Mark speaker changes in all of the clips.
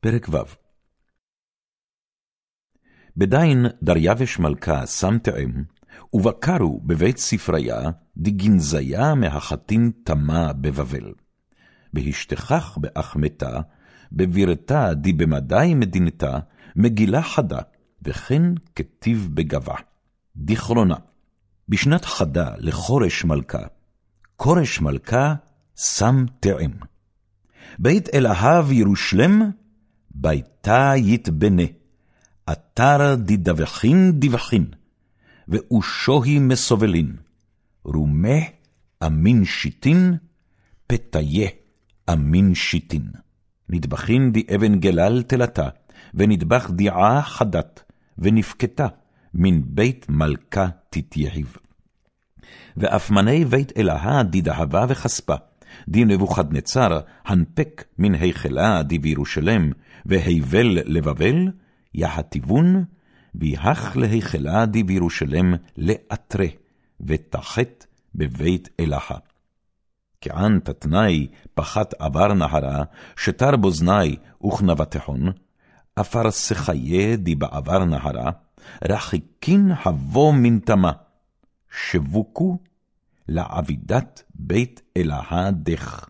Speaker 1: פרק ו' בדין דריווש מלכה שם תאם, ובקרו בבית ספריה, דגנזיה מהחתין תמה בבבל. בהשתכח באחמתה, בבירתה די במדי מדינתה, מגילה חדה, וכן כתיב בגבה. דכרונה, בשנת חדה לחורש מלכה, כורש מלכה שם תאם. בית אלהב ירושלם, ביתה יתבנה, אתר דדבחין דבחין, ואושוהי מסובלין, רומה אמין שיטין, פתיה אמין שיטין. נדבחין די אבן גלל תלתה, ונדבך דיעה חדת, ונפקתה, מן בית מלכה תתייהב. ואף מני בית אלהה דדהבה וכספה, די נבוכדנצר, הנפק מן היכלה די בירושלם, והיבל לבבל, יחטיבון, ויהך להיכלה די בירושלם לאתרה, ותחת בבית אלהה. כען תתנאי פחת עבר נהרה, שתר בוזני עפר שחיה די בעבר נהרה, רחיקין הבו מן תמה, שבוקו לעבידת בית אלהה דך,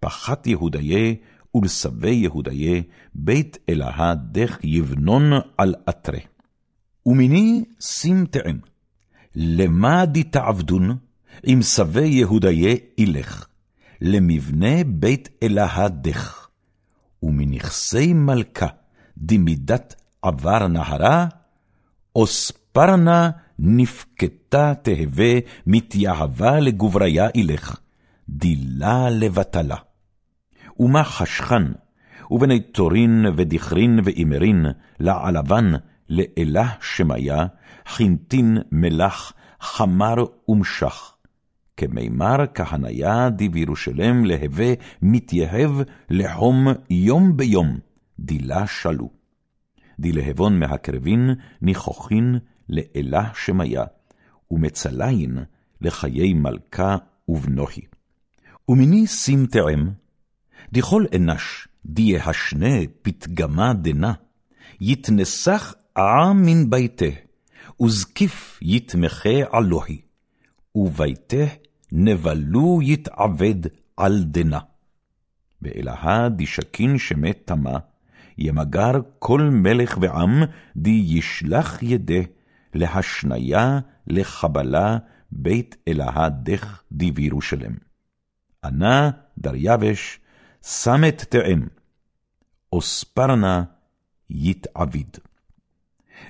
Speaker 1: פחת יהודיה ולשבי יהודיה, בית אלהה דך יבנון על אתרה. ומיני שים תאם, למה דתעבדון, אם שבי יהודיה ילך, למבנה בית אלהה דך, ומנכסי מלכה, דמידת עבר נהרה, אוספרנה נפקתה תהווה, מתייהבה לגבריה ילך, דילה לבטלה. ומה חשכן, ובני תורין ודכרין ואימרין, לעלבן, לאלה שמיה, חינטין מלח, חמר ומשך. כמימר כהניה די בירושלם להווה מתייהב לחום יום ביום, דילה שלו. די להבון מהקרבין ניחוכין לאלה שמיה, ומצליין לחיי מלכה ובנוהי. ומיני שים תאם, דכל אנש, דיהשנה פתגמה דנה, יתנסח עם מן ביתה, וזקיף יתמחה עלוהי, וביתה נבלו יתעבד על דנה. באלהה דשכין שמת תמה, ימגר כל מלך ועם, די ישלח ידה, להשניה, לחבלה, בית אלהה דך די בירושלם. ענה דריווש, סמת תאם, אוספרנה יתעביד.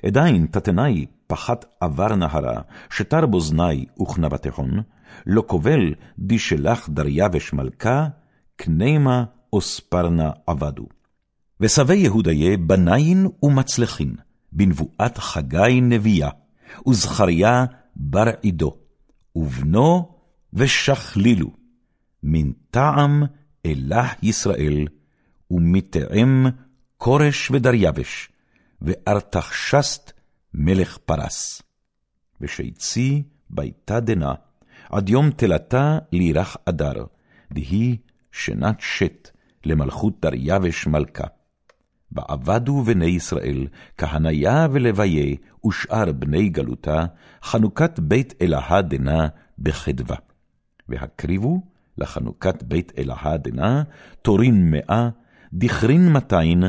Speaker 1: עדיין תתנאי פחת עבר נהרה, שתר בוזני וכנבתחון, לא קובל דשלח דריווש מלכה, קנימה אוספרנה עבדו. ושבי יהודיה בניין ומצלחין, בנבואת חגי נביאה, וזכריה בר עידו, ובנו ושכלילו, מן טעם אלה ישראל, ומתאם כורש ודריווש, וארתחשסת מלך פרס. ושיצי ביתה דנה, עד יום תלתה לירח אדר, דהי שנת שת למלכות דריווש מלכה. ועבדו בני ישראל, כהניה ולוויה, ושאר בני גלותה, חנוכת בית אלהה דנה בחדווה. והקריבו לחנוכת בית אלהה דנה, תורין מאה, דכרין מאתיים,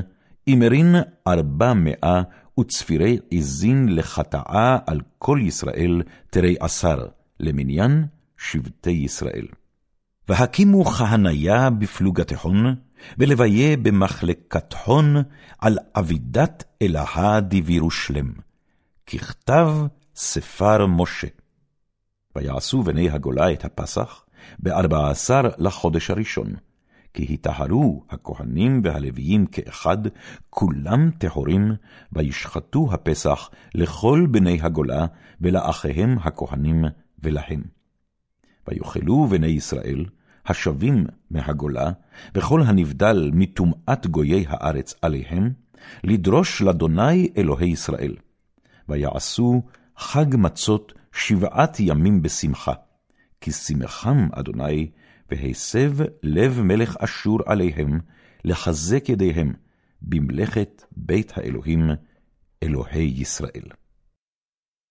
Speaker 1: אימרין ארבע מאה, וצפירי עזין לחטאה על כל ישראל, תרי עשר, למניין שבטי ישראל. והקימו כהניה בפלוגתחון, ולביה במחלקתחון על אבידת אלהה דבירושלם, ככתב ספר משה. ויעשו בני הגולה את הפסח בארבע עשר לחודש הראשון, כי היטהרו הכהנים והלוויים כאחד, כולם טהורים, וישחטו הפסח לכל בני הגולה, ולאחיהם הכהנים ולהם. ויאכלו בני ישראל, השבים מהגולה, וכל הנבדל מטומאת גויי הארץ עליהם, לדרוש לאדוני אלוהי ישראל. ויעשו חג מצות שבעת ימים בשמחה, כי שמחם אדוני, והסב לב מלך אשור עליהם, לחזק ידיהם, במלאכת בית האלוהים, אלוהי ישראל.